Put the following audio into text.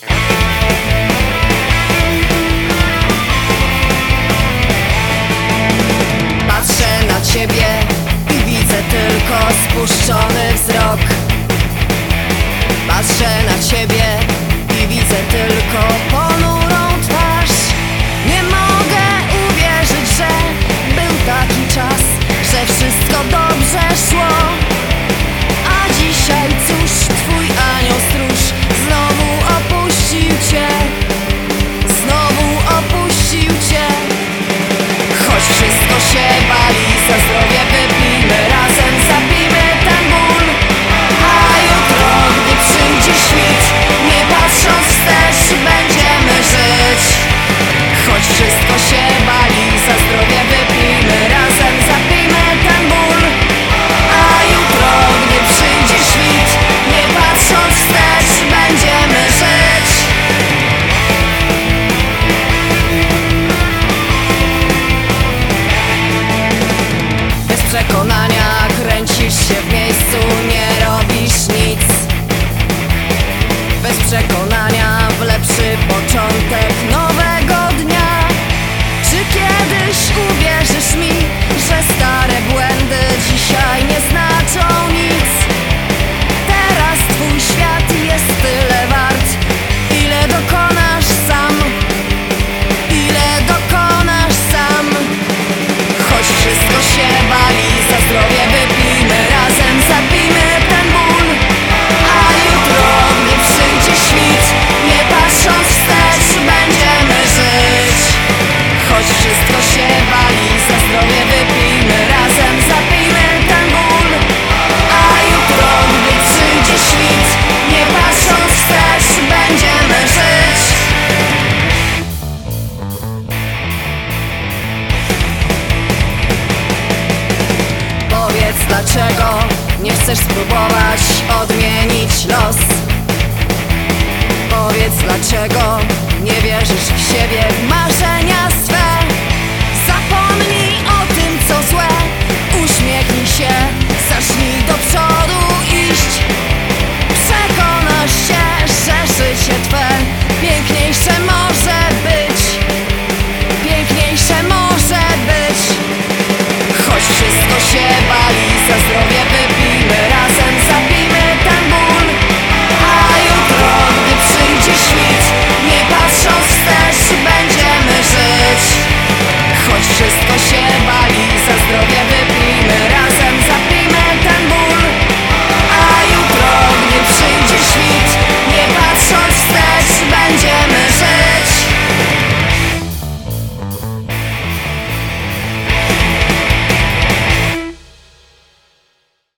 Bye. niczego. Nie chcesz spróbować.